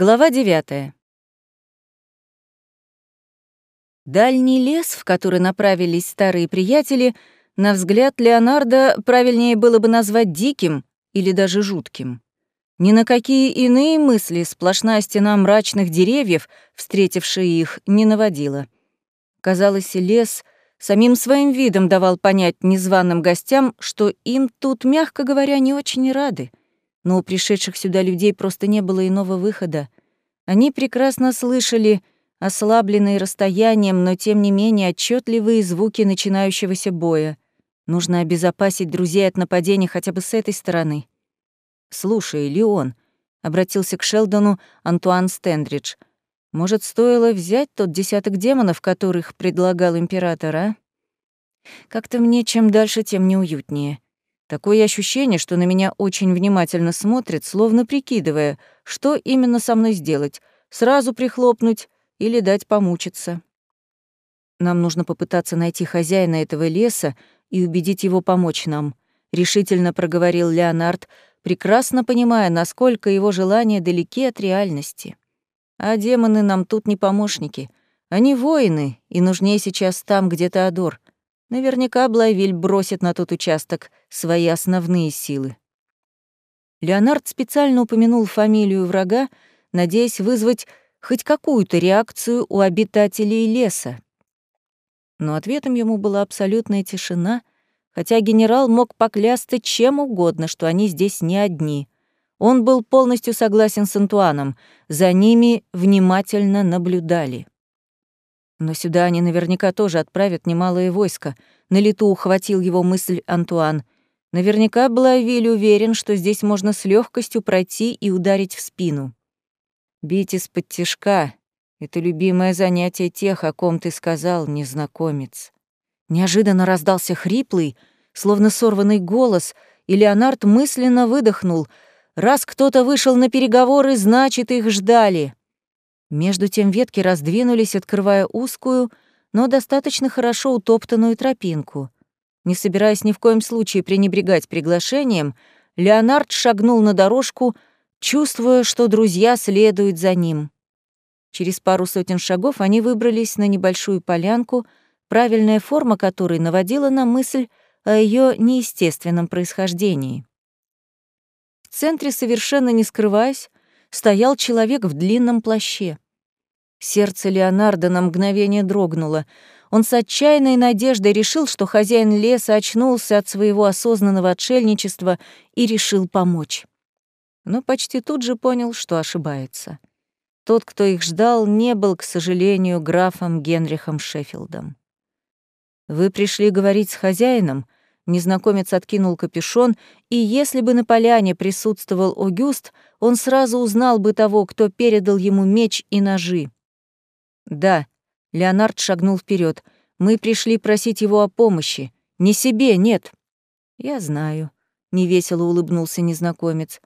Глава девятая. Дальний лес, в который направились старые приятели, на взгляд Леонардо правильнее было бы назвать диким или даже жутким. Ни на какие иные мысли сплошная стена мрачных деревьев, встретившие их, не наводила. Казалось, лес самим своим видом давал понять незваным гостям, что им тут, мягко говоря, не очень рады — но у пришедших сюда людей просто не было иного выхода. Они прекрасно слышали ослабленные расстоянием, но тем не менее отчетливые звуки начинающегося боя. Нужно обезопасить друзей от нападения хотя бы с этой стороны. «Слушай, Леон», — обратился к Шелдону Антуан Стендридж, «может, стоило взять тот десяток демонов, которых предлагал император, а? Как-то мне чем дальше, тем неуютнее. Такое ощущение, что на меня очень внимательно смотрит, словно прикидывая, что именно со мной сделать — сразу прихлопнуть или дать помучиться. Нам нужно попытаться найти хозяина этого леса и убедить его помочь нам, — решительно проговорил Леонард, прекрасно понимая, насколько его желания далеки от реальности. А демоны нам тут не помощники. Они воины, и нужнее сейчас там, где Теодор — Наверняка Блайвиль бросит на тот участок свои основные силы. Леонард специально упомянул фамилию врага, надеясь вызвать хоть какую-то реакцию у обитателей леса. Но ответом ему была абсолютная тишина, хотя генерал мог поклясться чем угодно, что они здесь не одни. Он был полностью согласен с Антуаном, за ними внимательно наблюдали. Но сюда они наверняка тоже отправят немалое войско. На лету ухватил его мысль Антуан. Наверняка Блавиль уверен, что здесь можно с легкостью пройти и ударить в спину. Бить из-под тишка — это любимое занятие тех, о ком ты сказал, незнакомец. Неожиданно раздался хриплый, словно сорванный голос, и Леонард мысленно выдохнул. Раз кто-то вышел на переговоры, значит, их ждали. Между тем ветки раздвинулись, открывая узкую, но достаточно хорошо утоптанную тропинку. Не собираясь ни в коем случае пренебрегать приглашением, Леонард шагнул на дорожку, чувствуя, что друзья следуют за ним. Через пару сотен шагов они выбрались на небольшую полянку, правильная форма которой наводила на мысль о ее неестественном происхождении. В центре, совершенно не скрываясь, стоял человек в длинном плаще. Сердце Леонардо на мгновение дрогнуло. Он с отчаянной надеждой решил, что хозяин леса очнулся от своего осознанного отшельничества и решил помочь. Но почти тут же понял, что ошибается. Тот, кто их ждал, не был, к сожалению, графом Генрихом Шеффилдом. «Вы пришли говорить с хозяином?» Незнакомец откинул капюшон, и если бы на поляне присутствовал Огюст, он сразу узнал бы того, кто передал ему меч и ножи. «Да», — Леонард шагнул вперед. «мы пришли просить его о помощи. Не себе, нет». «Я знаю», — невесело улыбнулся незнакомец.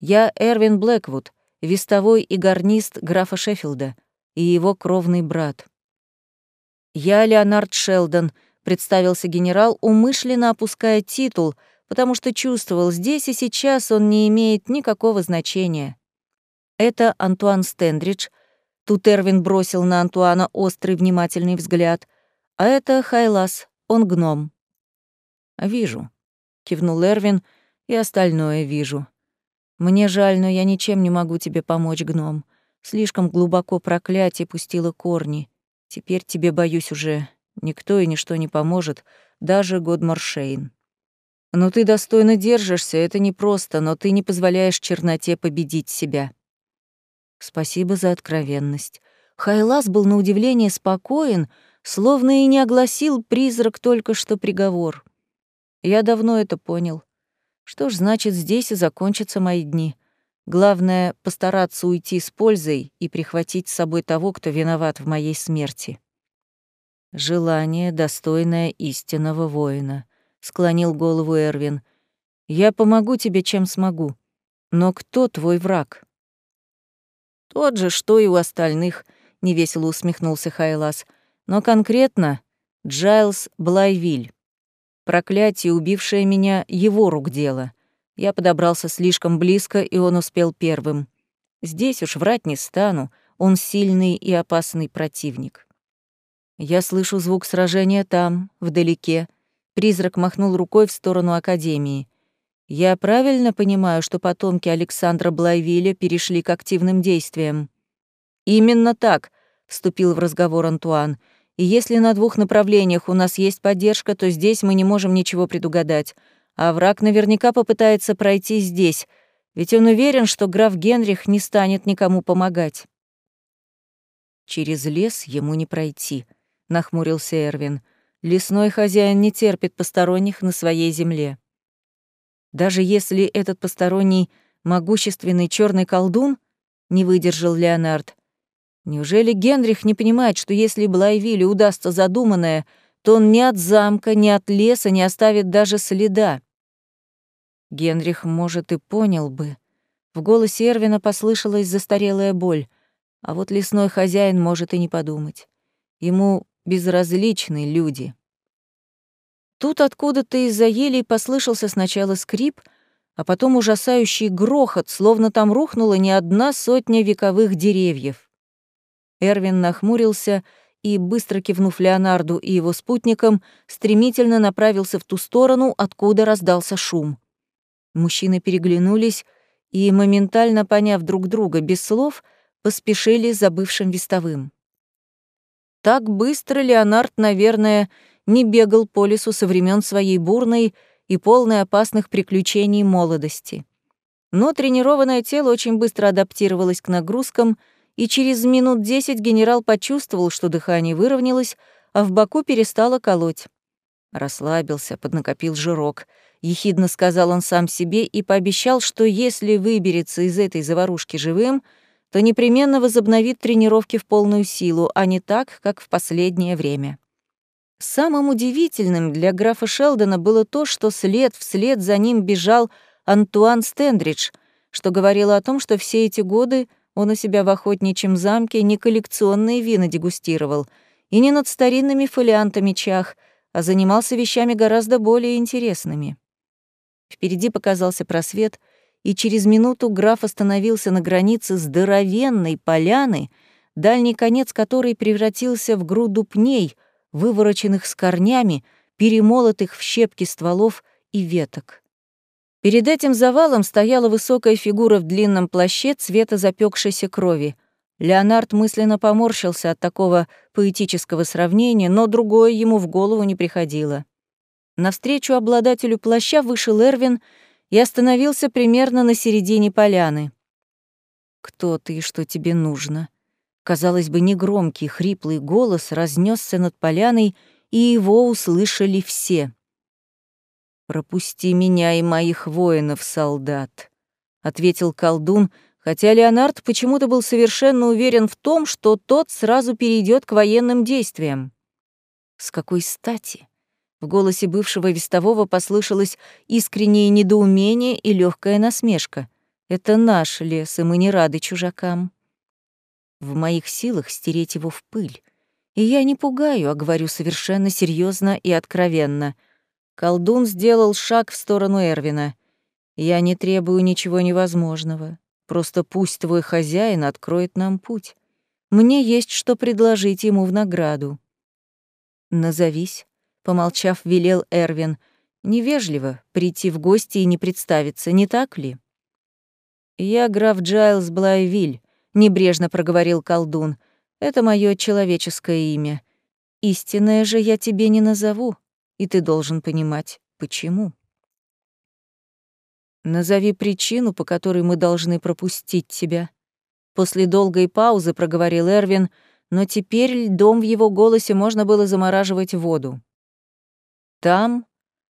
«Я Эрвин Блэквуд, вестовой и гарнист графа Шеффилда, и его кровный брат». «Я Леонард Шелдон», — представился генерал, умышленно опуская титул — потому что чувствовал, здесь и сейчас он не имеет никакого значения. Это Антуан Стендридж. Тут Эрвин бросил на Антуана острый внимательный взгляд. А это Хайлас, он гном. «Вижу», — кивнул Эрвин, — «и остальное вижу. Мне жаль, но я ничем не могу тебе помочь, гном. Слишком глубоко проклятие пустило корни. Теперь тебе, боюсь, уже никто и ничто не поможет, даже Годмар Шейн». Но ты достойно держишься, это непросто, но ты не позволяешь черноте победить себя. Спасибо за откровенность. Хайлас был на удивление спокоен, словно и не огласил призрак только что приговор. Я давно это понял. Что ж, значит, здесь и закончатся мои дни. Главное — постараться уйти с пользой и прихватить с собой того, кто виноват в моей смерти. Желание, достойное истинного воина склонил голову Эрвин. Я помогу тебе, чем смогу. Но кто твой враг? Тот же, что и у остальных, невесело усмехнулся Хайлас. Но конкретно Джайлс Блайвиль. Проклятие, убившее меня, его рук дело. Я подобрался слишком близко, и он успел первым. Здесь уж врать не стану, он сильный и опасный противник. Я слышу звук сражения там, вдалеке. Призрак махнул рукой в сторону Академии. Я правильно понимаю, что потомки Александра Блайвиля перешли к активным действиям? Именно так, вступил в разговор Антуан. И если на двух направлениях у нас есть поддержка, то здесь мы не можем ничего предугадать. А враг наверняка попытается пройти здесь, ведь он уверен, что граф Генрих не станет никому помогать. Через лес ему не пройти, нахмурился Эрвин. Лесной хозяин не терпит посторонних на своей земле. Даже если этот посторонний могущественный черный колдун, не выдержал Леонард. Неужели Генрих не понимает, что если Блайвилю удастся задуманное, то он ни от замка, ни от леса не оставит даже следа? Генрих, может, и понял бы. В голосе Эрвина послышалась застарелая боль, а вот лесной хозяин может и не подумать. Ему безразличны люди. Тут откуда-то из-за елей послышался сначала скрип, а потом ужасающий грохот, словно там рухнула не одна сотня вековых деревьев. Эрвин нахмурился и, быстро кивнув Леонарду и его спутникам, стремительно направился в ту сторону, откуда раздался шум. Мужчины переглянулись и, моментально поняв друг друга без слов, поспешили за бывшим вестовым. Так быстро Леонард, наверное, не бегал по лесу со времен своей бурной и полной опасных приключений молодости. Но тренированное тело очень быстро адаптировалось к нагрузкам, и через минут десять генерал почувствовал, что дыхание выровнялось, а в боку перестало колоть. Расслабился, поднакопил жирок. Ехидно сказал он сам себе и пообещал, что если выберется из этой заварушки живым — то непременно возобновит тренировки в полную силу, а не так, как в последнее время. Самым удивительным для графа Шелдона было то, что след вслед за ним бежал Антуан Стендридж, что говорило о том, что все эти годы он у себя в охотничьем замке не коллекционные вина дегустировал и не над старинными фолиантами чах, а занимался вещами гораздо более интересными. Впереди показался просвет — и через минуту граф остановился на границе здоровенной поляны, дальний конец которой превратился в груду пней, вывороченных с корнями, перемолотых в щепки стволов и веток. Перед этим завалом стояла высокая фигура в длинном плаще цвета запекшейся крови. Леонард мысленно поморщился от такого поэтического сравнения, но другое ему в голову не приходило. Навстречу обладателю плаща вышел Эрвин — и остановился примерно на середине поляны. «Кто ты и что тебе нужно?» Казалось бы, негромкий, хриплый голос разнесся над поляной, и его услышали все. «Пропусти меня и моих воинов, солдат», — ответил колдун, хотя Леонард почему-то был совершенно уверен в том, что тот сразу перейдет к военным действиям. С какой стати? В голосе бывшего вестового послышалось искреннее недоумение и легкая насмешка. «Это наш лес, и мы не рады чужакам». В моих силах стереть его в пыль. И я не пугаю, а говорю совершенно серьезно и откровенно. Колдун сделал шаг в сторону Эрвина. Я не требую ничего невозможного. Просто пусть твой хозяин откроет нам путь. Мне есть что предложить ему в награду. Назовись. Помолчав, велел Эрвин. Невежливо прийти в гости и не представиться, не так ли? «Я граф Джайлс Блайвиль», — небрежно проговорил колдун. «Это мое человеческое имя. Истинное же я тебе не назову, и ты должен понимать, почему». «Назови причину, по которой мы должны пропустить тебя». После долгой паузы проговорил Эрвин, но теперь льдом в его голосе можно было замораживать воду. Там,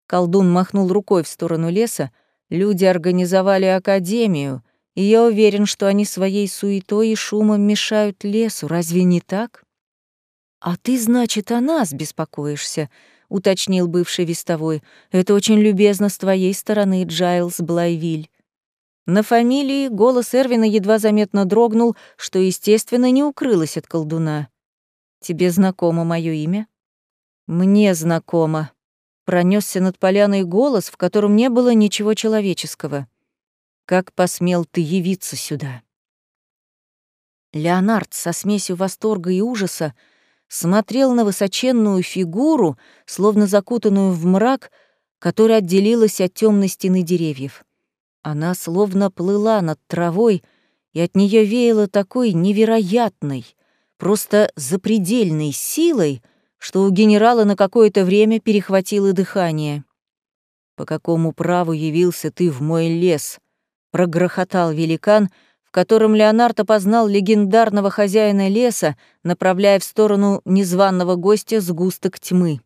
колдун махнул рукой в сторону леса, люди организовали академию, и я уверен, что они своей суетой и шумом мешают лесу, разве не так? А ты, значит, о нас беспокоишься, уточнил бывший вестовой. Это очень любезно с твоей стороны, Джайлс Блайвиль. На фамилии голос Эрвина едва заметно дрогнул, что, естественно, не укрылось от колдуна. Тебе знакомо мое имя? Мне знакомо, Пронесся над поляной голос, в котором не было ничего человеческого. «Как посмел ты явиться сюда?» Леонард со смесью восторга и ужаса смотрел на высоченную фигуру, словно закутанную в мрак, которая отделилась от темной стены деревьев. Она словно плыла над травой, и от нее веяло такой невероятной, просто запредельной силой, что у генерала на какое-то время перехватило дыхание. «По какому праву явился ты в мой лес?» — прогрохотал великан, в котором Леонард опознал легендарного хозяина леса, направляя в сторону незваного гостя сгусток тьмы.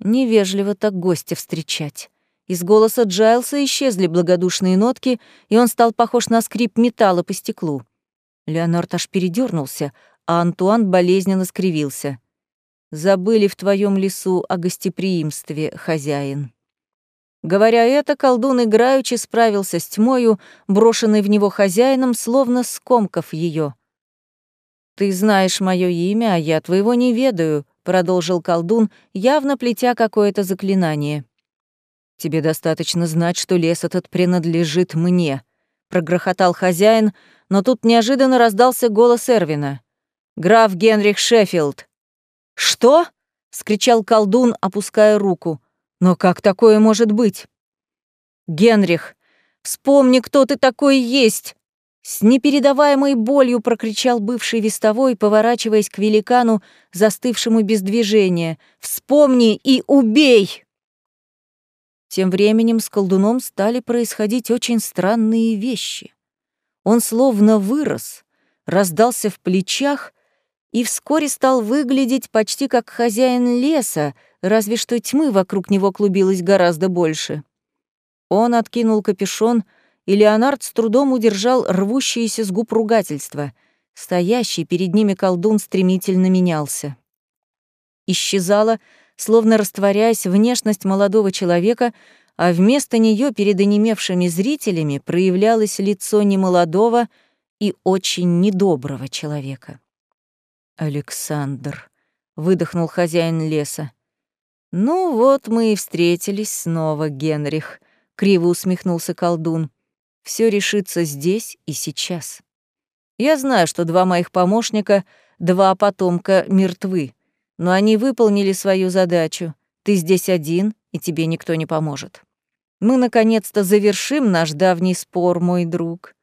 Невежливо так гостя встречать. Из голоса Джайлса исчезли благодушные нотки, и он стал похож на скрип металла по стеклу. Леонард аж передернулся, а Антуан болезненно скривился. «Забыли в твоем лесу о гостеприимстве, хозяин». Говоря это, колдун играючи справился с тьмою, брошенной в него хозяином, словно скомков ее. «Ты знаешь мое имя, а я твоего не ведаю», — продолжил колдун, явно плетя какое-то заклинание. «Тебе достаточно знать, что лес этот принадлежит мне», — прогрохотал хозяин, но тут неожиданно раздался голос Эрвина. «Граф Генрих Шеффилд». «Что?» — скричал колдун, опуская руку. «Но как такое может быть?» «Генрих, вспомни, кто ты такой есть!» С непередаваемой болью прокричал бывший вестовой, поворачиваясь к великану, застывшему без движения. «Вспомни и убей!» Тем временем с колдуном стали происходить очень странные вещи. Он словно вырос, раздался в плечах и вскоре стал выглядеть почти как хозяин леса, разве что тьмы вокруг него клубилось гораздо больше. Он откинул капюшон, и Леонард с трудом удержал рвущиеся с губ ругательства. Стоящий перед ними колдун стремительно менялся. Исчезала, словно растворяясь, внешность молодого человека, а вместо нее перед онемевшими зрителями проявлялось лицо немолодого и очень недоброго человека. «Александр», — выдохнул хозяин леса. «Ну вот мы и встретились снова, Генрих», — криво усмехнулся колдун. Все решится здесь и сейчас. Я знаю, что два моих помощника, два потомка мертвы, но они выполнили свою задачу. Ты здесь один, и тебе никто не поможет. Мы наконец-то завершим наш давний спор, мой друг.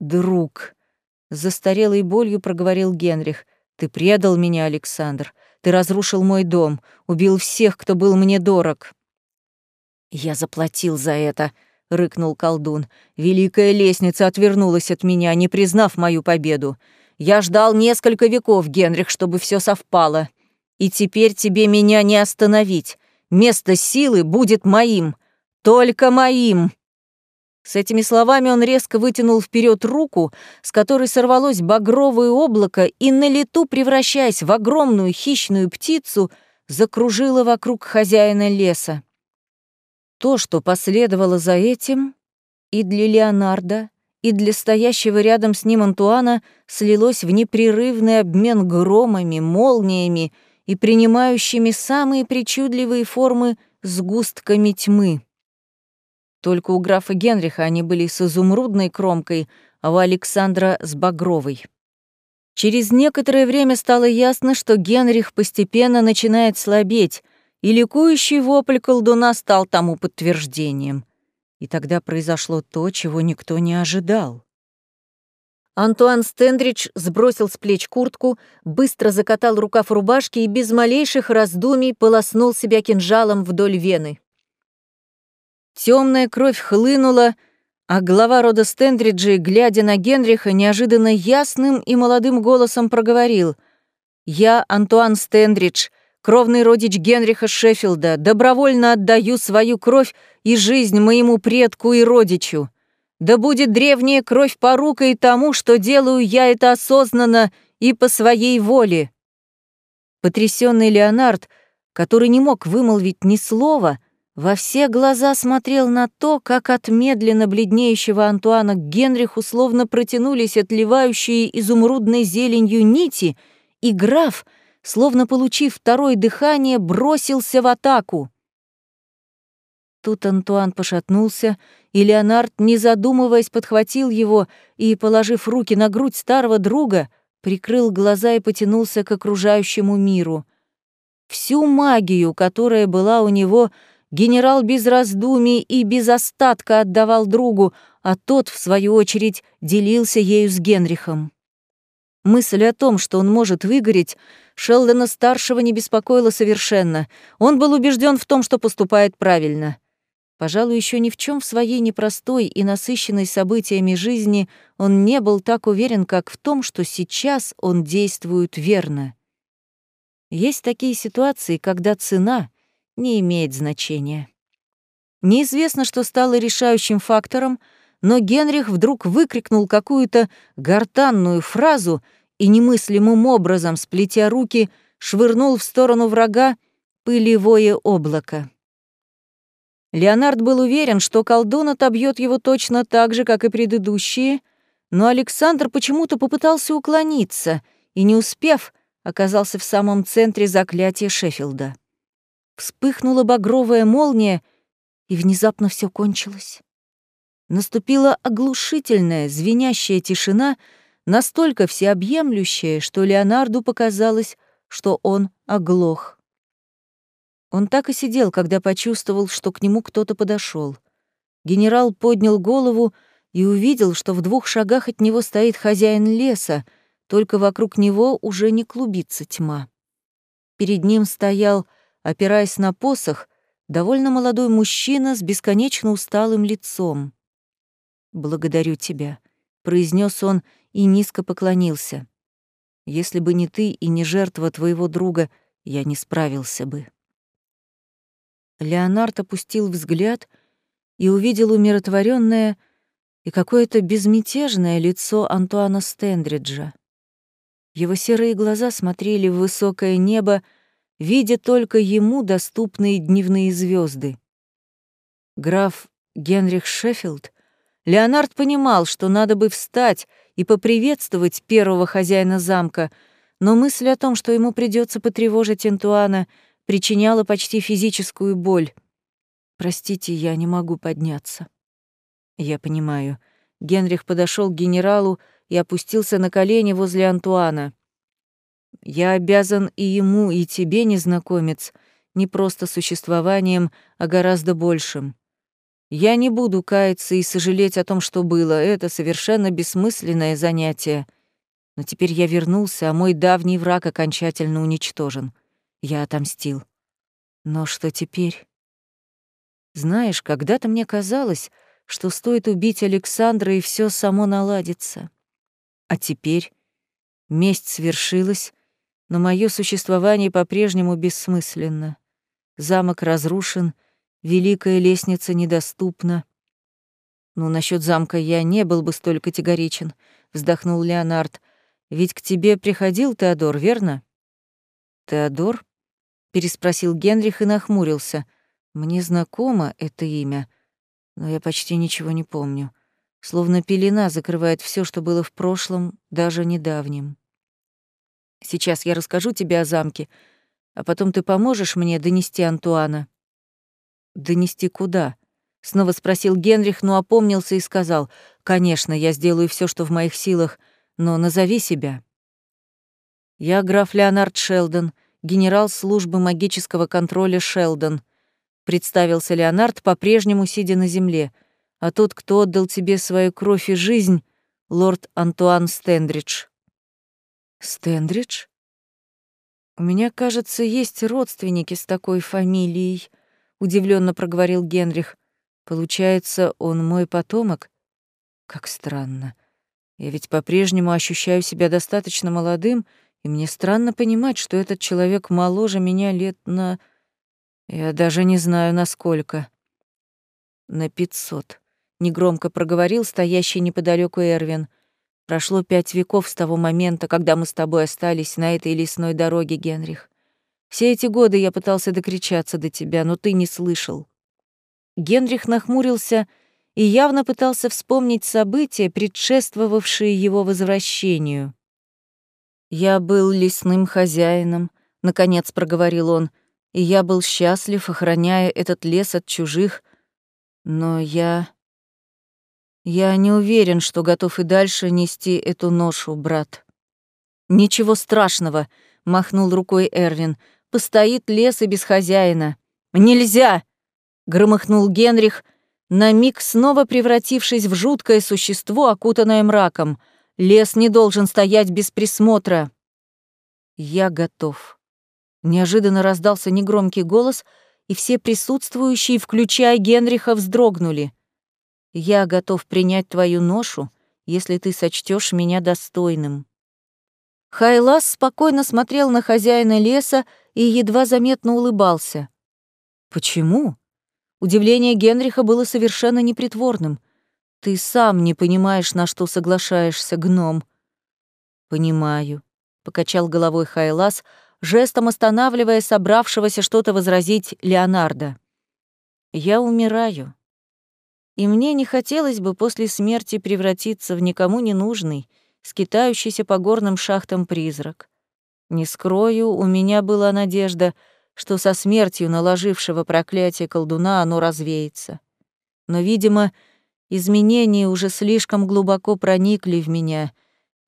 Друг, застарелой болью проговорил Генрих. Ты предал меня, Александр. Ты разрушил мой дом, убил всех, кто был мне дорог. Я заплатил за это, рыкнул колдун. Великая лестница отвернулась от меня, не признав мою победу. Я ждал несколько веков, Генрих, чтобы все совпало. И теперь тебе меня не остановить. Место силы будет моим, только моим!» С этими словами он резко вытянул вперед руку, с которой сорвалось багровое облако и на лету, превращаясь в огромную хищную птицу, закружило вокруг хозяина леса. То, что последовало за этим, и для Леонардо, и для стоящего рядом с ним Антуана слилось в непрерывный обмен громами, молниями и принимающими самые причудливые формы сгустками тьмы. Только у графа Генриха они были с изумрудной кромкой, а у Александра — с багровой. Через некоторое время стало ясно, что Генрих постепенно начинает слабеть, и ликующий вопль колдуна стал тому подтверждением. И тогда произошло то, чего никто не ожидал. Антуан Стендридж сбросил с плеч куртку, быстро закатал рукав рубашки и без малейших раздумий полоснул себя кинжалом вдоль вены. Темная кровь хлынула, а глава рода Стендриджи, глядя на Генриха, неожиданно ясным и молодым голосом проговорил «Я, Антуан Стендридж, кровный родич Генриха Шеффилда, добровольно отдаю свою кровь и жизнь моему предку и родичу. Да будет древняя кровь порукой тому, что делаю я это осознанно и по своей воле». Потрясенный Леонард, который не мог вымолвить ни слова, — во все глаза смотрел на то, как от медленно бледнеющего Антуана к Генриху словно протянулись отливающие изумрудной зеленью нити, и граф, словно получив второе дыхание, бросился в атаку. Тут Антуан пошатнулся, и Леонард, не задумываясь, подхватил его и, положив руки на грудь старого друга, прикрыл глаза и потянулся к окружающему миру. Всю магию, которая была у него, генерал без раздумий и без остатка отдавал другу, а тот, в свою очередь, делился ею с Генрихом. Мысль о том, что он может выгореть, Шелдона-старшего не беспокоила совершенно. Он был убежден в том, что поступает правильно — Пожалуй, еще ни в чем в своей непростой и насыщенной событиями жизни он не был так уверен, как в том, что сейчас он действует верно. Есть такие ситуации, когда цена не имеет значения. Неизвестно, что стало решающим фактором, но Генрих вдруг выкрикнул какую-то гортанную фразу и немыслимым образом, сплетя руки, швырнул в сторону врага пылевое облако. Леонард был уверен, что колдун отобьет его точно так же, как и предыдущие, но Александр почему-то попытался уклониться и, не успев, оказался в самом центре заклятия Шеффилда. Вспыхнула багровая молния, и внезапно все кончилось. Наступила оглушительная, звенящая тишина, настолько всеобъемлющая, что Леонарду показалось, что он оглох. Он так и сидел, когда почувствовал, что к нему кто-то подошел. Генерал поднял голову и увидел, что в двух шагах от него стоит хозяин леса, только вокруг него уже не клубится тьма. Перед ним стоял, опираясь на посох, довольно молодой мужчина с бесконечно усталым лицом. «Благодарю тебя», — произнес он и низко поклонился. «Если бы не ты и не жертва твоего друга, я не справился бы». Леонард опустил взгляд и увидел умиротворенное и какое-то безмятежное лицо Антуана Стендриджа. Его серые глаза смотрели в высокое небо, видя только ему доступные дневные звезды. Граф Генрих Шеффилд, Леонард понимал, что надо бы встать и поприветствовать первого хозяина замка, но мысль о том, что ему придется потревожить Антуана — причиняла почти физическую боль. «Простите, я не могу подняться». «Я понимаю». Генрих подошел к генералу и опустился на колени возле Антуана. «Я обязан и ему, и тебе, незнакомец, не просто существованием, а гораздо большим. Я не буду каяться и сожалеть о том, что было, это совершенно бессмысленное занятие. Но теперь я вернулся, а мой давний враг окончательно уничтожен. Я отомстил. Но что теперь? Знаешь, когда-то мне казалось, что стоит убить Александра, и все само наладится. А теперь месть свершилась, но мое существование по-прежнему бессмысленно. Замок разрушен, великая лестница недоступна. Ну, насчет замка я не был бы столь категоричен, вздохнул Леонард. Ведь к тебе приходил Теодор, верно? Теодор? переспросил Генрих и нахмурился. Мне знакомо это имя, но я почти ничего не помню. Словно пелена закрывает все, что было в прошлом, даже недавнем. Сейчас я расскажу тебе о замке, а потом ты поможешь мне донести Антуана. Донести куда? Снова спросил Генрих, но опомнился и сказал: "Конечно, я сделаю все, что в моих силах, но назови себя". Я граф Леонард Шелдон, генерал службы магического контроля Шелдон. Представился Леонард, по-прежнему сидя на земле. А тот, кто отдал тебе свою кровь и жизнь, лорд Антуан Стендридж. Стендридж? У меня, кажется, есть родственники с такой фамилией, удивленно проговорил Генрих. Получается, он мой потомок? Как странно. Я ведь по-прежнему ощущаю себя достаточно молодым, и мне странно понимать, что этот человек моложе меня лет на... Я даже не знаю, насколько. На пятьсот. Негромко проговорил стоящий неподалеку Эрвин. Прошло пять веков с того момента, когда мы с тобой остались на этой лесной дороге, Генрих. Все эти годы я пытался докричаться до тебя, но ты не слышал. Генрих нахмурился и явно пытался вспомнить события, предшествовавшие его возвращению. «Я был лесным хозяином», — наконец проговорил он, «и я был счастлив, охраняя этот лес от чужих, Но я... Я не уверен, что готов и дальше нести эту ношу, брат. Ничего страшного, махнул рукой Эрвин. Постоит лес и без хозяина. Нельзя! громыхнул Генрих, на миг снова превратившись в жуткое существо, окутанное мраком. Лес не должен стоять без присмотра. Я готов. Неожиданно раздался негромкий голос, и все присутствующие, включая Генриха, вздрогнули. Я готов принять твою ношу, если ты сочтешь меня достойным. Хайлас спокойно смотрел на хозяина леса и едва заметно улыбался. Почему? Удивление Генриха было совершенно непритворным. Ты сам не понимаешь, на что соглашаешься, гном. Понимаю, покачал головой Хайлас, жестом останавливая собравшегося что-то возразить Леонардо. Я умираю. И мне не хотелось бы после смерти превратиться в никому не нужный, скитающийся по горным шахтам призрак. Не скрою, у меня была надежда, что со смертью наложившего проклятие колдуна оно развеется. Но, видимо, изменения уже слишком глубоко проникли в меня,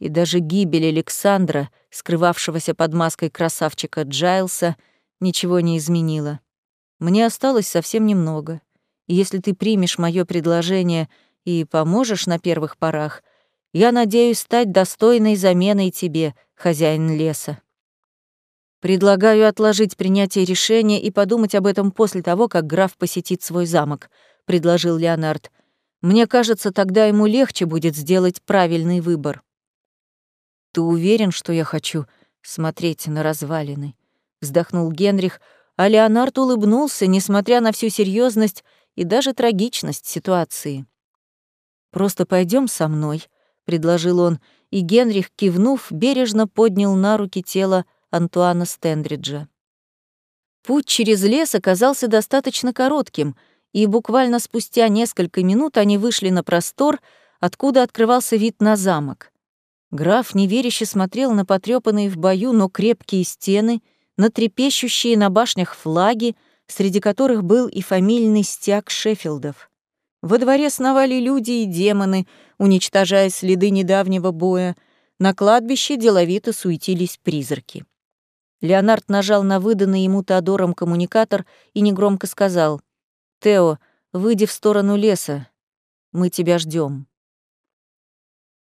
и даже гибель Александра, скрывавшегося под маской красавчика Джайлса, ничего не изменила. Мне осталось совсем немного если ты примешь мое предложение и поможешь на первых порах, я надеюсь стать достойной заменой тебе, хозяин леса. Предлагаю отложить принятие решения и подумать об этом после того, как граф посетит свой замок, предложил Леонард. Мне кажется, тогда ему легче будет сделать правильный выбор. Ты уверен, что я хочу смотреть на развалины? вздохнул Генрих, а Леонард улыбнулся, несмотря на всю серьезность и даже трагичность ситуации. «Просто пойдем со мной», — предложил он, и Генрих, кивнув, бережно поднял на руки тело Антуана Стендриджа. Путь через лес оказался достаточно коротким, и буквально спустя несколько минут они вышли на простор, откуда открывался вид на замок. Граф неверяще смотрел на потрёпанные в бою, но крепкие стены, на трепещущие на башнях флаги, среди которых был и фамильный стяг Шеффилдов. Во дворе сновали люди и демоны, уничтожая следы недавнего боя. На кладбище деловито суетились призраки. Леонард нажал на выданный ему Теодором коммуникатор и негромко сказал «Тео, выйди в сторону леса. Мы тебя ждем.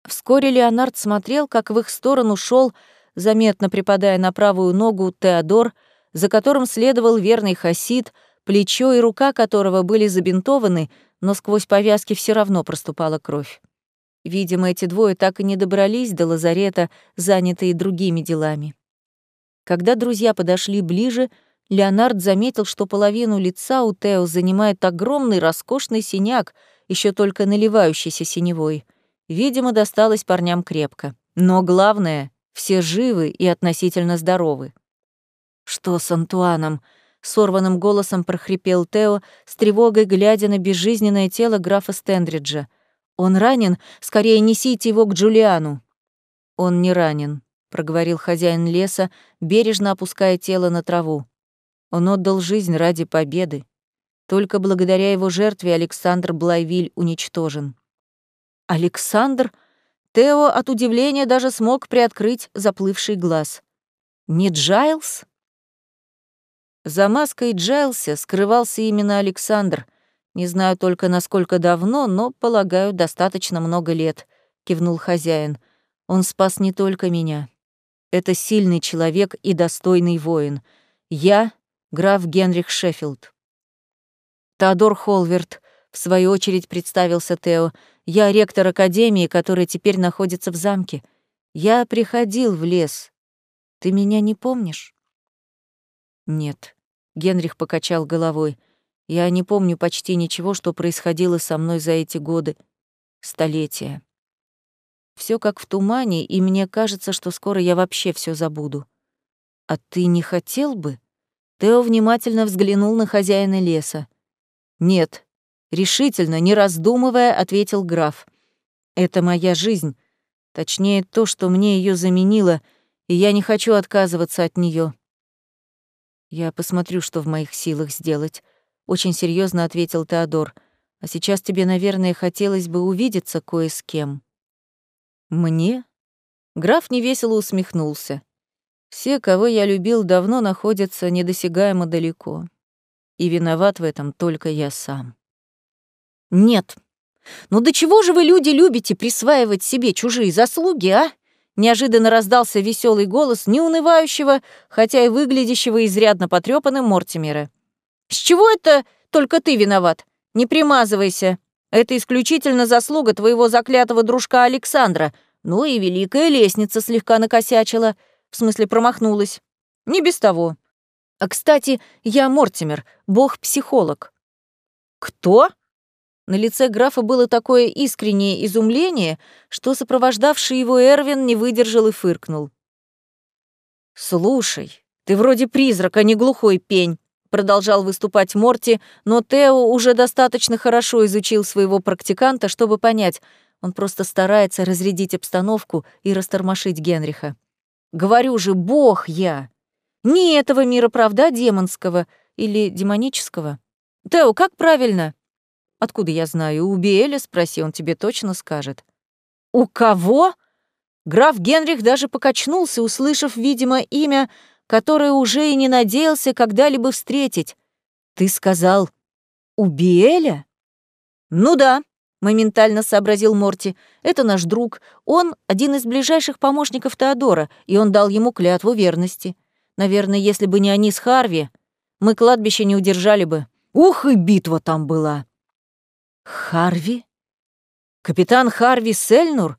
Вскоре Леонард смотрел, как в их сторону шел, заметно припадая на правую ногу, Теодор — за которым следовал верный хасид, плечо и рука которого были забинтованы, но сквозь повязки все равно проступала кровь. Видимо, эти двое так и не добрались до лазарета, занятые другими делами. Когда друзья подошли ближе, Леонард заметил, что половину лица у Тео занимает огромный роскошный синяк, еще только наливающийся синевой. Видимо, досталось парням крепко. Но главное, все живы и относительно здоровы. «Что с Антуаном?» — сорванным голосом прохрипел Тео, с тревогой глядя на безжизненное тело графа Стендриджа. «Он ранен? Скорее несите его к Джулиану». «Он не ранен», — проговорил хозяин леса, бережно опуская тело на траву. «Он отдал жизнь ради победы. Только благодаря его жертве Александр Блайвиль уничтожен». «Александр?» Тео от удивления даже смог приоткрыть заплывший глаз. «Не Джайлз?» За маской Джайлса скрывался именно Александр. Не знаю только, насколько давно, но, полагаю, достаточно много лет, — кивнул хозяин. Он спас не только меня. Это сильный человек и достойный воин. Я — граф Генрих Шеффилд. Теодор Холверт, в свою очередь, представился Тео. Я ректор академии, который теперь находится в замке. Я приходил в лес. Ты меня не помнишь? Нет. Генрих покачал головой. Я не помню почти ничего, что происходило со мной за эти годы, столетия. Все как в тумане, и мне кажется, что скоро я вообще все забуду. А ты не хотел бы? Тео внимательно взглянул на хозяина леса. Нет, решительно, не раздумывая, ответил граф. Это моя жизнь, точнее то, что мне ее заменило, и я не хочу отказываться от нее. «Я посмотрю, что в моих силах сделать», — очень серьезно ответил Теодор. А сейчас тебе, наверное, хотелось бы увидеться кое с кем. Мне? Граф невесело усмехнулся. Все, кого я любил, давно находятся недосягаемо далеко. И виноват в этом только я сам. Нет. Ну до чего же вы, люди, любите присваивать себе чужие заслуги, а? Неожиданно раздался веселый голос неунывающего, хотя и выглядящего изрядно потрепанным Мортимера. «С чего это только ты виноват? Не примазывайся. Это исключительно заслуга твоего заклятого дружка Александра. Ну и великая лестница слегка накосячила, в смысле промахнулась. Не без того. А, кстати, я Мортимер, бог-психолог». «Кто?» На лице графа было такое искреннее изумление, что сопровождавший его Эрвин не выдержал и фыркнул. «Слушай, ты вроде призрак, а не глухой пень продолжал выступать Морти, но Тео уже достаточно хорошо изучил своего практиканта, чтобы понять, он просто старается разрядить обстановку и растормошить Генриха. «Говорю же, бог я! Не этого мира, правда, демонского или демонического? Тео, как правильно?» «Откуда я знаю? У Биэля спроси, он тебе точно скажет». «У кого?» Граф Генрих даже покачнулся, услышав, видимо, имя которое уже и не надеялся когда-либо встретить. Ты сказал, у Биэля? Ну да, моментально сообразил Морти. Это наш друг. Он один из ближайших помощников Теодора, и он дал ему клятву верности. Наверное, если бы не они с Харви, мы кладбище не удержали бы. Ух, и битва там была. Харви? Капитан Харви Сельнур?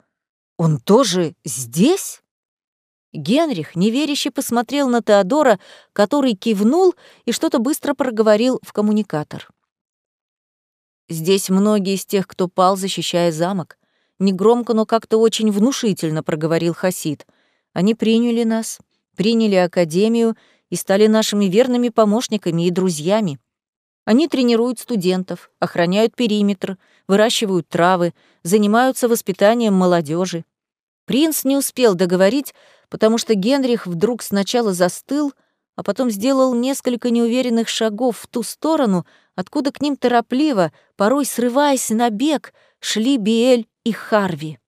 Он тоже здесь? Генрих неверяще посмотрел на Теодора, который кивнул и что-то быстро проговорил в коммуникатор. «Здесь многие из тех, кто пал, защищая замок. Негромко, но как-то очень внушительно проговорил Хасид. Они приняли нас, приняли Академию и стали нашими верными помощниками и друзьями. Они тренируют студентов, охраняют периметр, выращивают травы, занимаются воспитанием молодежи. Принц не успел договорить, потому что Генрих вдруг сначала застыл, а потом сделал несколько неуверенных шагов в ту сторону, откуда к ним торопливо, порой срываясь на бег, шли Биэль и Харви.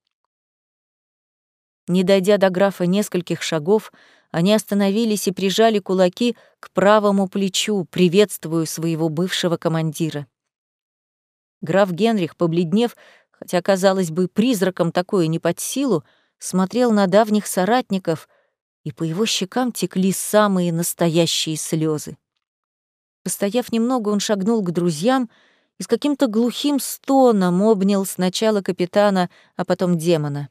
Не дойдя до графа нескольких шагов, они остановились и прижали кулаки к правому плечу, приветствуя своего бывшего командира. Граф Генрих, побледнев, хотя, казалось бы, призраком такое не под силу, смотрел на давних соратников, и по его щекам текли самые настоящие слезы. Постояв немного, он шагнул к друзьям и с каким-то глухим стоном обнял сначала капитана, а потом демона.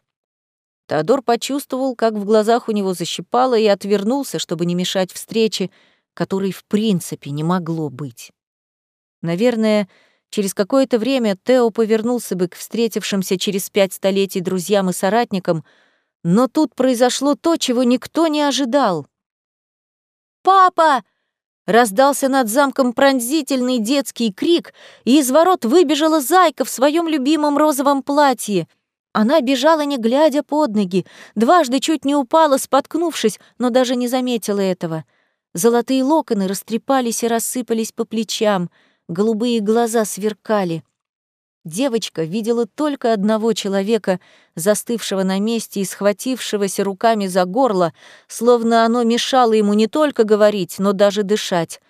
Теодор почувствовал, как в глазах у него защипало, и отвернулся, чтобы не мешать встрече, которой в принципе не могло быть. Наверное, Через какое-то время Тео повернулся бы к встретившимся через пять столетий друзьям и соратникам, но тут произошло то, чего никто не ожидал. «Папа!» — раздался над замком пронзительный детский крик, и из ворот выбежала зайка в своем любимом розовом платье. Она бежала, не глядя под ноги, дважды чуть не упала, споткнувшись, но даже не заметила этого. Золотые локоны растрепались и рассыпались по плечам — голубые глаза сверкали. Девочка видела только одного человека, застывшего на месте и схватившегося руками за горло, словно оно мешало ему не только говорить, но даже дышать.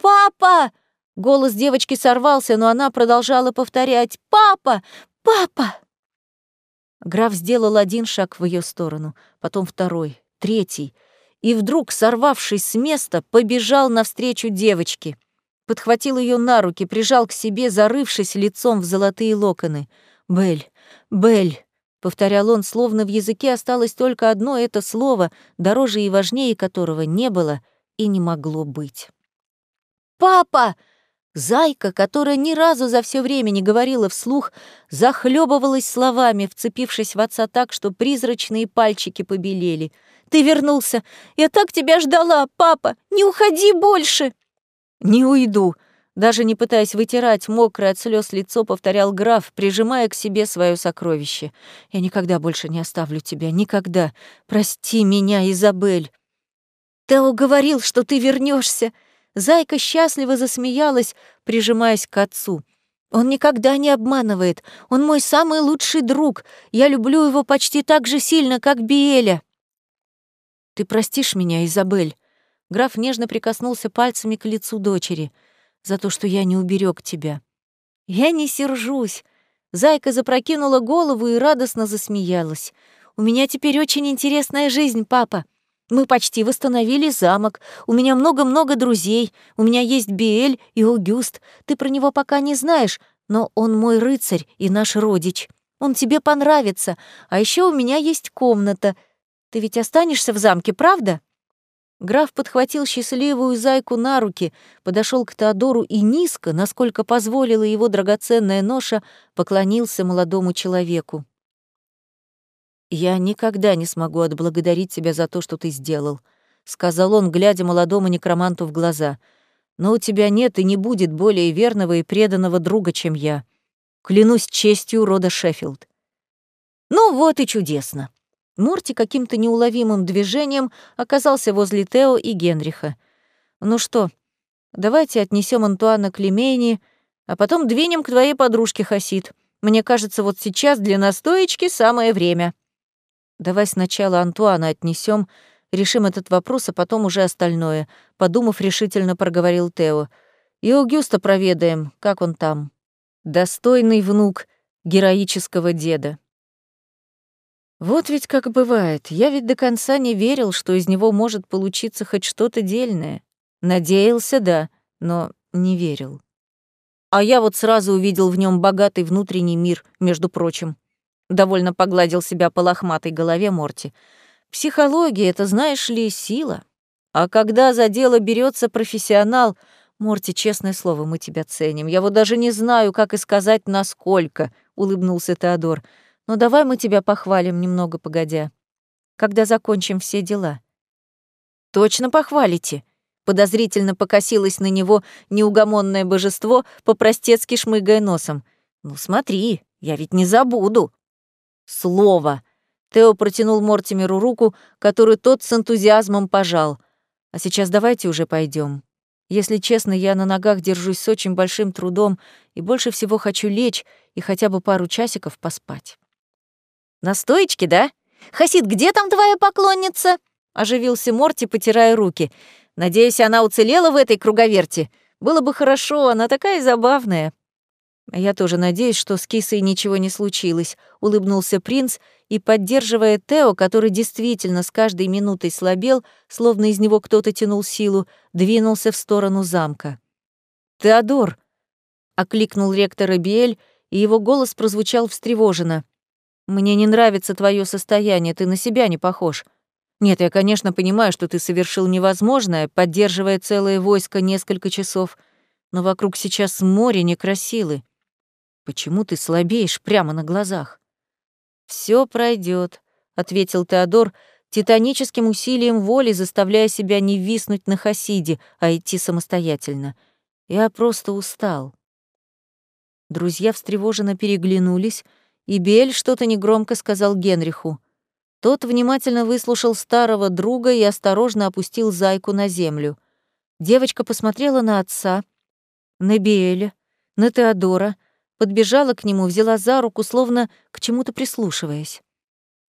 «Папа!» Голос девочки сорвался, но она продолжала повторять «Папа! Папа!» Граф сделал один шаг в ее сторону, потом второй, третий, и вдруг, сорвавшись с места, побежал навстречу девочке — подхватил ее на руки, прижал к себе, зарывшись лицом в золотые локоны. «Бель! Бель!» — повторял он, словно в языке осталось только одно это слово, дороже и важнее которого не было и не могло быть. «Папа!» Зайка, которая ни разу за все время не говорила вслух, захлебывалась словами, вцепившись в отца так, что призрачные пальчики побелели. «Ты вернулся! Я так тебя ждала, папа! Не уходи больше!» «Не уйду», даже не пытаясь вытирать мокрое от слез лицо, повторял граф, прижимая к себе свое сокровище. «Я никогда больше не оставлю тебя, никогда. Прости меня, Изабель». «Тео говорил, что ты вернешься. Зайка счастливо засмеялась, прижимаясь к отцу. Он никогда не обманывает. Он мой самый лучший друг. Я люблю его почти так же сильно, как Биэля. Ты простишь меня, Изабель? Граф нежно прикоснулся пальцами к лицу дочери. За то, что я не уберег тебя. Я не сержусь. Зайка запрокинула голову и радостно засмеялась. У меня теперь очень интересная жизнь, папа. Мы почти восстановили замок. У меня много-много друзей. У меня есть Биэль и Огюст. Ты про него пока не знаешь, но он мой рыцарь и наш родич. Он тебе понравится. А еще у меня есть комната. Ты ведь останешься в замке, правда?» Граф подхватил счастливую зайку на руки, подошел к Теодору и низко, насколько позволила его драгоценная ноша, поклонился молодому человеку. «Я никогда не смогу отблагодарить тебя за то, что ты сделал», — сказал он, глядя молодому некроманту в глаза. «Но у тебя нет и не будет более верного и преданного друга, чем я. Клянусь честью рода Шеффилд». «Ну вот и чудесно». Морти каким-то неуловимым движением оказался возле Тео и Генриха. «Ну что, давайте отнесем Антуана к Лемейне, а потом двинем к твоей подружке Хасид. Мне кажется, вот сейчас для настоечки самое время». Давай сначала Антуана отнесем, решим этот вопрос, а потом уже остальное, подумав, решительно проговорил Тео. И Аугюста проведаем, как он там. Достойный внук героического деда. Вот ведь как бывает, я ведь до конца не верил, что из него может получиться хоть что-то дельное. Надеялся, да, но не верил. А я вот сразу увидел в нем богатый внутренний мир, между прочим. Довольно погладил себя по лохматой голове Морти. Психология — это, знаешь ли, сила. А когда за дело берется профессионал... Морти, честное слово, мы тебя ценим. Я вот даже не знаю, как и сказать, насколько, — улыбнулся Теодор. Но давай мы тебя похвалим немного погодя. Когда закончим все дела. Точно похвалите? Подозрительно покосилось на него неугомонное божество, по-простецки шмыгая носом. Ну смотри, я ведь не забуду. Слово. Тео протянул Мортимеру руку, которую тот с энтузиазмом пожал. А сейчас давайте уже пойдем. Если честно, я на ногах держусь с очень большим трудом и больше всего хочу лечь и хотя бы пару часиков поспать. На стоечке, да? Хасид, где там твоя поклонница? Оживился Морти, потирая руки. Надеюсь, она уцелела в этой круговерти. Было бы хорошо, она такая забавная. «Я тоже надеюсь, что с кисой ничего не случилось», — улыбнулся принц и, поддерживая Тео, который действительно с каждой минутой слабел, словно из него кто-то тянул силу, двинулся в сторону замка. «Теодор!» — окликнул ректор Биэль, и его голос прозвучал встревоженно. «Мне не нравится твое состояние, ты на себя не похож. Нет, я, конечно, понимаю, что ты совершил невозможное, поддерживая целое войско несколько часов, но вокруг сейчас море некрасилы. Почему ты слабеешь прямо на глазах? Все пройдет, ответил Теодор, титаническим усилием воли заставляя себя не виснуть на Хасиде, а идти самостоятельно. Я просто устал. Друзья встревоженно переглянулись, и Бель что-то негромко сказал Генриху. Тот внимательно выслушал старого друга и осторожно опустил зайку на землю. Девочка посмотрела на отца, на Биэля, на Теодора — подбежала к нему, взяла за руку, словно к чему-то прислушиваясь.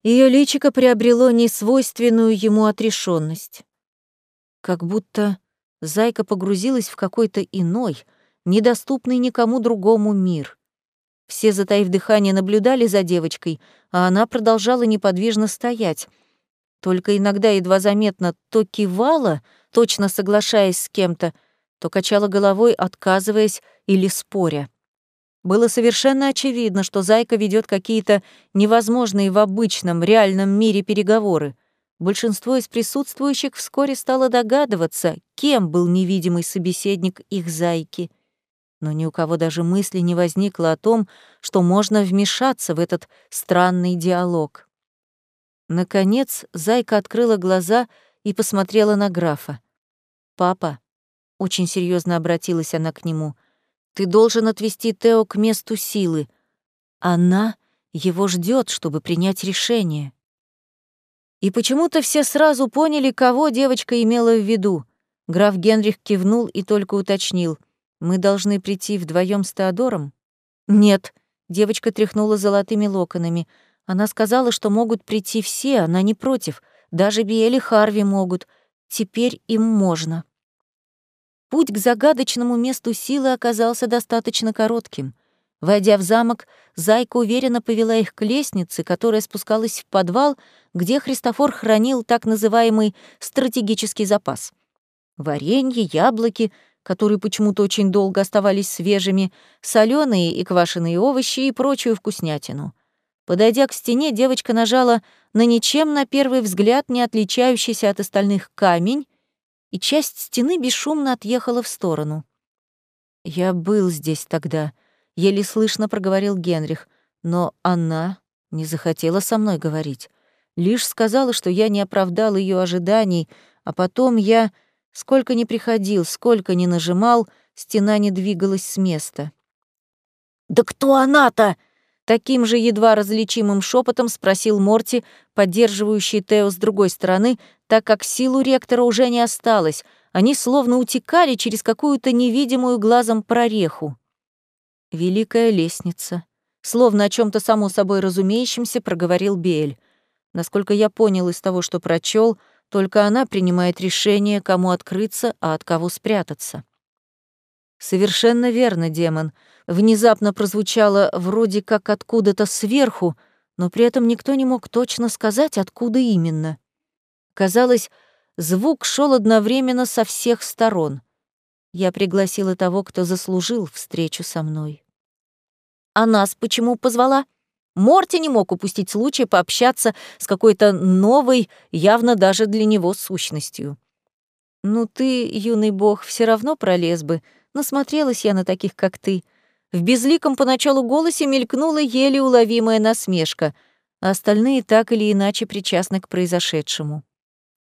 Ее личико приобрело несвойственную ему отрешенность. Как будто зайка погрузилась в какой-то иной, недоступный никому другому мир. Все, затаив дыхание, наблюдали за девочкой, а она продолжала неподвижно стоять. Только иногда едва заметно то кивала, точно соглашаясь с кем-то, то качала головой, отказываясь или споря. Было совершенно очевидно, что Зайка ведет какие-то невозможные в обычном, реальном мире переговоры. Большинство из присутствующих вскоре стало догадываться, кем был невидимый собеседник их Зайки. Но ни у кого даже мысли не возникло о том, что можно вмешаться в этот странный диалог. Наконец Зайка открыла глаза и посмотрела на графа. «Папа», — очень серьезно обратилась она к нему, — ты должен отвести Тео к месту силы. Она его ждет, чтобы принять решение. И почему-то все сразу поняли, кого девочка имела в виду. Граф Генрих кивнул и только уточнил. «Мы должны прийти вдвоем с Теодором?» «Нет», — девочка тряхнула золотыми локонами. «Она сказала, что могут прийти все, она не против. Даже Биэль и Харви могут. Теперь им можно». Путь к загадочному месту силы оказался достаточно коротким. Войдя в замок, Зайка уверенно повела их к лестнице, которая спускалась в подвал, где Христофор хранил так называемый стратегический запас. Варенье, яблоки, которые почему-то очень долго оставались свежими, соленые и квашеные овощи и прочую вкуснятину. Подойдя к стене, девочка нажала на ничем на первый взгляд не отличающийся от остальных камень, и часть стены бесшумно отъехала в сторону. «Я был здесь тогда», еле слышно проговорил Генрих, но она не захотела со мной говорить. Лишь сказала, что я не оправдал ее ожиданий, а потом я, сколько ни приходил, сколько ни нажимал, стена не двигалась с места. «Да кто она-то?» Таким же едва различимым шепотом спросил Морти, поддерживающий Тео с другой стороны, так как силу ректора уже не осталось, они словно утекали через какую-то невидимую глазом прореху. Великая лестница. Словно о чем то само собой разумеющемся проговорил Бель. Насколько я понял из того, что прочел, только она принимает решение, кому открыться, а от кого спрятаться. Совершенно верно, демон. Внезапно прозвучало вроде как откуда-то сверху, но при этом никто не мог точно сказать, откуда именно. Казалось, звук шел одновременно со всех сторон. Я пригласила того, кто заслужил встречу со мной. А нас почему позвала? Морти не мог упустить случай пообщаться с какой-то новой, явно даже для него сущностью. «Ну ты, юный бог, все равно пролез бы. Насмотрелась я на таких, как ты». В безликом поначалу голосе мелькнула еле уловимая насмешка, а остальные так или иначе причастны к произошедшему.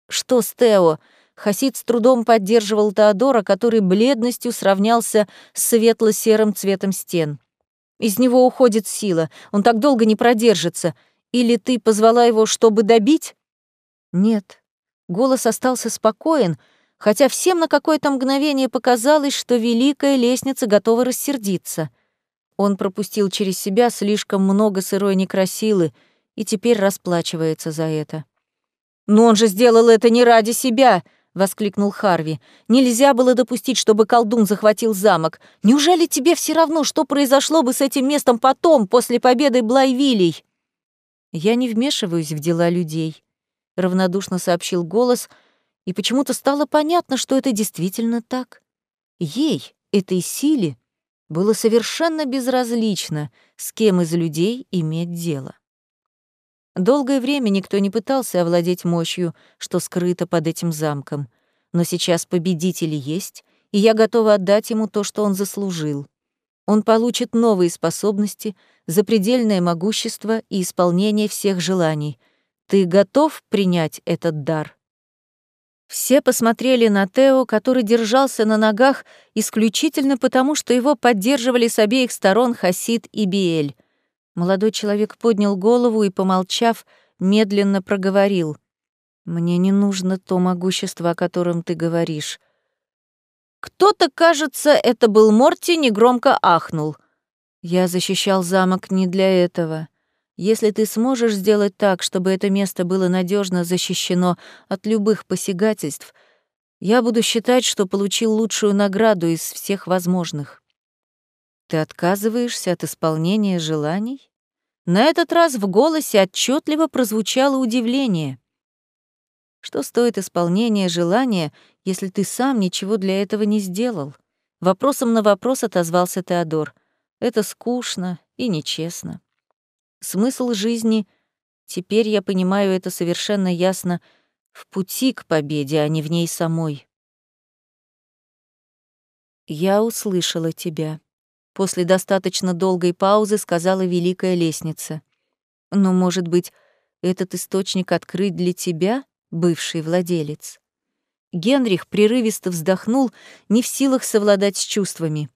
«Что с Тео?» Хасид с трудом поддерживал Теодора, который бледностью сравнялся с светло-серым цветом стен. «Из него уходит сила, он так долго не продержится. Или ты позвала его, чтобы добить?» «Нет». Голос остался спокоен, хотя всем на какое-то мгновение показалось, что великая лестница готова рассердиться. Он пропустил через себя слишком много сырой некрасилы и теперь расплачивается за это. «Но он же сделал это не ради себя!» — воскликнул Харви. «Нельзя было допустить, чтобы колдун захватил замок. Неужели тебе все равно, что произошло бы с этим местом потом, после победы Блайвилей?» «Я не вмешиваюсь в дела людей», — равнодушно сообщил голос, и почему-то стало понятно, что это действительно так. Ей, этой силе, было совершенно безразлично, с кем из людей иметь дело. Долгое время никто не пытался овладеть мощью, что скрыто под этим замком. Но сейчас победитель есть, и я готова отдать ему то, что он заслужил. Он получит новые способности, запредельное могущество и исполнение всех желаний. Ты готов принять этот дар? Все посмотрели на Тео, который держался на ногах исключительно потому, что его поддерживали с обеих сторон Хасид и Биэль. Молодой человек поднял голову и, помолчав, медленно проговорил. «Мне не нужно то могущество, о котором ты говоришь». Кто-то, кажется, это был Морти, негромко ахнул. «Я защищал замок не для этого. Если ты сможешь сделать так, чтобы это место было надежно защищено от любых посягательств, я буду считать, что получил лучшую награду из всех возможных». Ты отказываешься от исполнения желаний? На этот раз в голосе отчетливо прозвучало удивление. Что стоит исполнение желания, если ты сам ничего для этого не сделал? Вопросом на вопрос отозвался Теодор. Это скучно и нечестно. Смысл жизни, теперь я понимаю это совершенно ясно, в пути к победе, а не в ней самой. Я услышала тебя. После достаточно долгой паузы сказала Великая Лестница. «Но, может быть, этот источник открыть для тебя, бывший владелец?» Генрих прерывисто вздохнул, не в силах совладать с чувствами.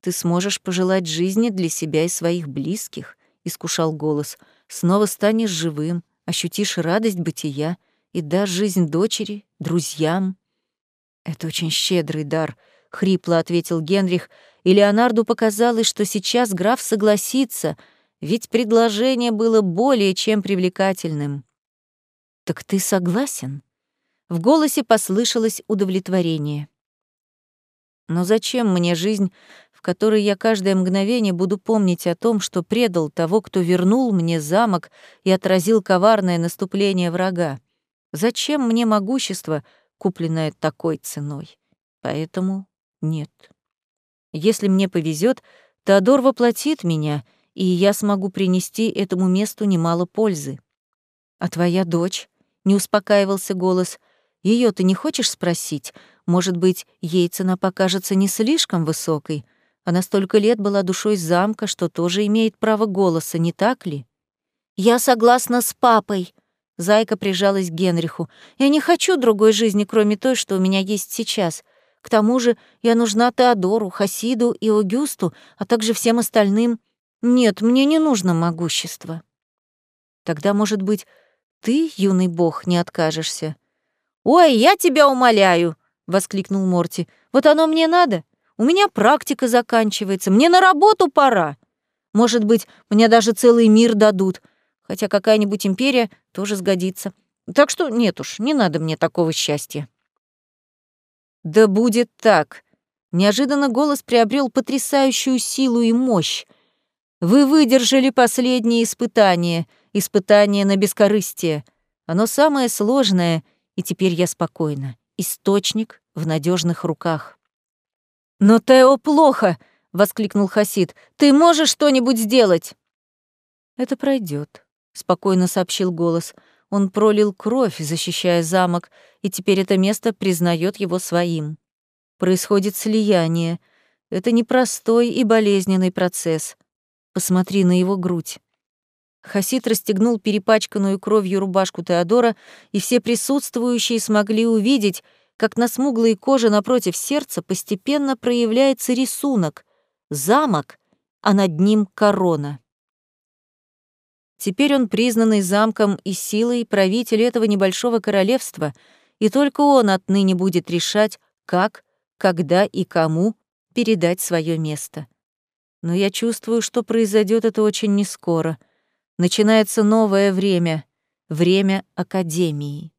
«Ты сможешь пожелать жизни для себя и своих близких», — искушал голос. «Снова станешь живым, ощутишь радость бытия и дашь жизнь дочери, друзьям». «Это очень щедрый дар», — хрипло ответил Генрих и Леонарду показалось, что сейчас граф согласится, ведь предложение было более чем привлекательным. «Так ты согласен?» В голосе послышалось удовлетворение. «Но зачем мне жизнь, в которой я каждое мгновение буду помнить о том, что предал того, кто вернул мне замок и отразил коварное наступление врага? Зачем мне могущество, купленное такой ценой? Поэтому нет». Если мне повезет, Теодор воплотит меня, и я смогу принести этому месту немало пользы. А твоя дочь? Не успокаивался голос. Ее ты не хочешь спросить? Может быть, ей цена покажется не слишком высокой? Она столько лет была душой замка, что тоже имеет право голоса, не так ли? Я согласна с папой. Зайка прижалась к Генриху. Я не хочу другой жизни, кроме той, что у меня есть сейчас. К тому же я нужна Теодору, Хасиду и Огюсту, а также всем остальным. Нет, мне не нужно могущество. Тогда, может быть, ты, юный бог, не откажешься? «Ой, я тебя умоляю!» — воскликнул Морти. «Вот оно мне надо. У меня практика заканчивается, мне на работу пора. Может быть, мне даже целый мир дадут, хотя какая-нибудь империя тоже сгодится. Так что нет уж, не надо мне такого счастья». «Да будет так!» Неожиданно голос приобрел потрясающую силу и мощь. «Вы выдержали последнее испытание, испытание на бескорыстие. Оно самое сложное, и теперь я спокойна. Источник в надежных руках». «Но Тео плохо!» — воскликнул Хасид. «Ты можешь что-нибудь сделать?» «Это пройдет, спокойно сообщил голос. Он пролил кровь, защищая замок, и теперь это место признает его своим. Происходит слияние. Это непростой и болезненный процесс. Посмотри на его грудь. Хасид расстегнул перепачканную кровью рубашку Теодора, и все присутствующие смогли увидеть, как на смуглой коже напротив сердца постепенно проявляется рисунок — замок, а над ним корона. Теперь он признанный замком и силой правитель этого небольшого королевства, и только он отныне будет решать, как, когда и кому передать свое место. Но я чувствую, что произойдет это очень нескоро. Начинается новое время, время Академии.